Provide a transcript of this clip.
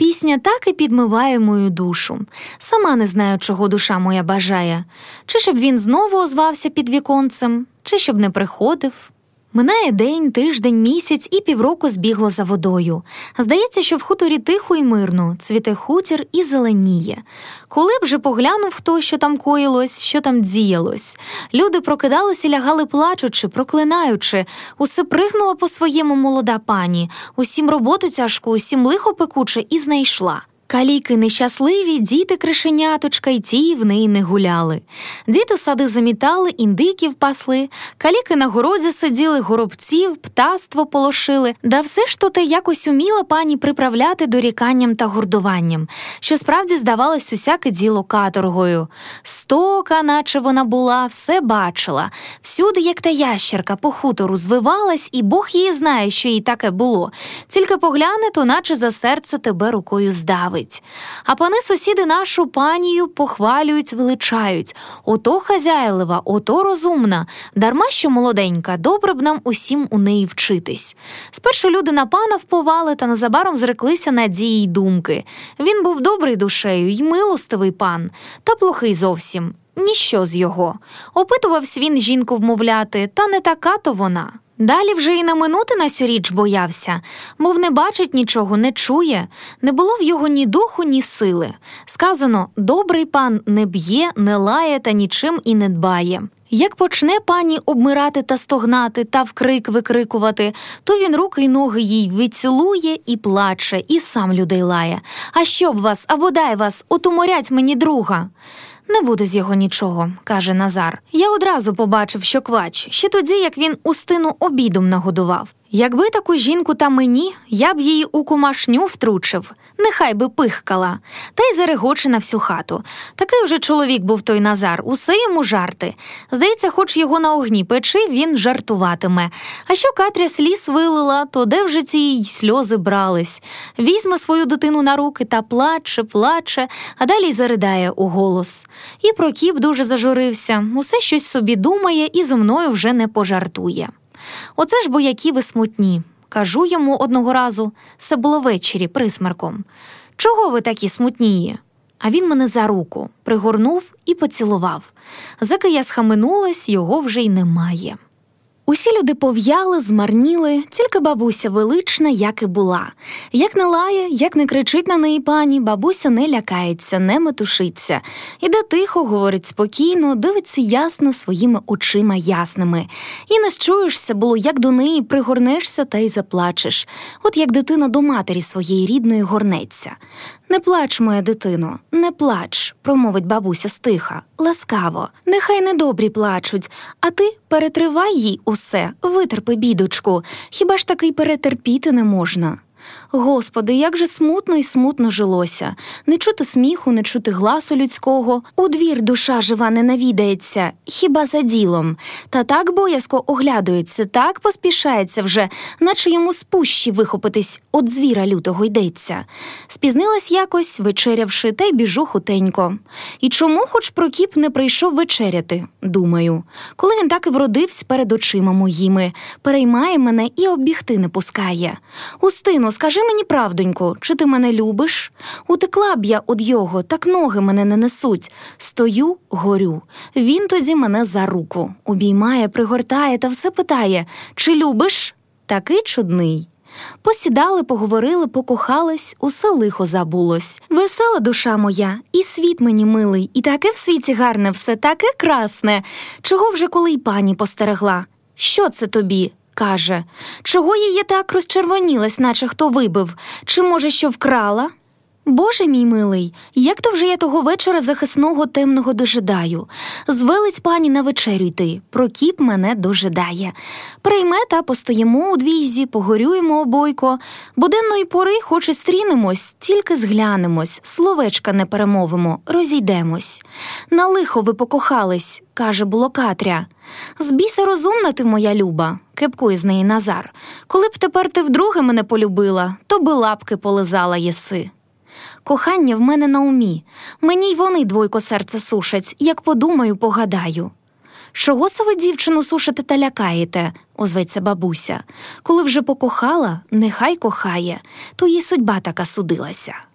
Пісня так і підмиває мою душу. Сама не знаю, чого душа моя бажає, чи щоб він знову озвався під віконцем, чи щоб не приходив. Минає день, тиждень, місяць і півроку збігло за водою. Здається, що в хуторі тихо і мирно, цвіте хутір і зеленіє. Коли б же поглянув хто, що там коїлось, що там діялось. Люди прокидалися, лягали плачучи, проклинаючи, усе пригнула по своєму молода пані, усім роботу тяжку, усім лихо пекуче і знайшла. Каліки нещасливі, діти кришеняточка, й ті в неї не гуляли. Діти сади замітали, індиків пасли, каліки на городі сиділи, горобців, птаство полошили, да все ж то те якось уміла пані приправляти доріканням та гордуванням, що справді здавалось усяке діло каторгою. Стока, наче вона була, все бачила. Всюди, як та ящерка, по хутору звивалась, і Бог її знає, що їй таке було. Тільки погляне, то наче за серце тебе рукою здавить робить. А пани сусіди нашу панію похвалюють, величають ото хазяйлива, ото розумна, дарма що молоденька, добре б нам усім у неї вчитись. Спершу люди на пана вповали та незабаром зреклися надії й думки. Він був добрий душею й милостивий пан, та плохий зовсім. Ніщо з його. Опитувався він жінку вмовляти, та не така то вона. Далі вже і на минути на сю річ боявся, мов не бачить нічого, не чує, не було в його ні духу, ні сили. Сказано добрий пан не б'є, не лає та нічим і не дбає. Як почне пані обмирати та стогнати та вкрик викрикувати, то він руки й ноги їй вицілує і плаче, і сам людей лає. А щоб вас, або дай вас, отуморять мені друга. Не буде з його нічого, каже Назар. Я одразу побачив, що квач, ще тоді, як він устину обідом нагодував. Якби таку жінку та мені, я б її у кумашню втручив, нехай би пихкала, та й зарегоче на всю хату. Такий уже чоловік був той Назар, усе йому жарти. Здається, хоч його на огні печи, він жартуватиме. А що Катря сліз вилила, то де вже ці їй сльози брались? Візьме свою дитину на руки та плаче, плаче, а далі й заридає у голос. І Прокіп дуже зажурився, усе щось собі думає і зо мною вже не пожартує. Оце ж бо які ви смутні. Кажу йому одного разу, це було ввечері присмерком. Чого ви такі смутнії? А він мене за руку пригорнув і поцілував. Заки я схаменулась, його вже й немає. Усі люди пов'яли, змарніли, тільки бабуся велична, як і була. Як не лає, як не кричить на неї пані, бабуся не лякається, не метушиться. Іде тихо, говорить спокійно, дивиться ясно своїми очима ясними. І не щуєшся було, як до неї пригорнешся та й заплачеш, от як дитина до матері своєї рідної горнеться. Не плач, моя дитино, не плач, промовить бабуся стиха, ласкаво. Нехай недобрі плачуть, а ти перетривай їй усе, витерпи, бідочку, хіба ж таки перетерпіти не можна? Господи, як же смутно і смутно жилося, не чути сміху, не чути гласу людського, у двір душа жива не навідається, хіба за ділом, та так боязко оглядується, так поспішається вже, наче йому з пущі вихопитись от звіра лютого йдеться. Спізнилась якось, вечерявши, та й біжу хутенько. І чому хоч Прокіп не прийшов вечеряти, думаю, коли він так і вродився перед очима моїми, переймає мене і обігти не пускає. Устину, скажи мені правдонько, чи ти мене любиш? Утекла б я од його, так ноги мене не несуть. Стою, горю. Він тоді мене за руку обіймає, пригортає та все питає чи любиш? Такий чудний. Посідали, поговорили, покохались, усе лихо забулось. Весела душа моя, і світ мені милий, і таке в світі гарне, все таке красне. Чого вже коли й пані постерегла? Що це тобі? Каже. Чого її так розчервонілась, наче хто вибив? Чи, може, що вкрала? Боже мій милий, як то вже я того вечора захисного темного дожидаю. Звелить пані на вечерю йти, прокіп мене дожидає. Прийме та постоїмо у двізі, погорюємо обойко. Буденної пори, хоч і стрінемось, тільки зглянемось, словечка не перемовимо, розійдемось. На лихо ви покохались, каже було Катря. З біса розумна ти, моя люба, кепкує з неї Назар. Коли б тепер ти вдруге мене полюбила, то би лапки полизала єси. Кохання в мене на умі, мені й вони двойко серце сушать, як подумаю, погадаю. Чого се ви дівчину сушите та лякаєте, озветься бабуся. Коли вже покохала, нехай кохає, то їй судьба така судилася.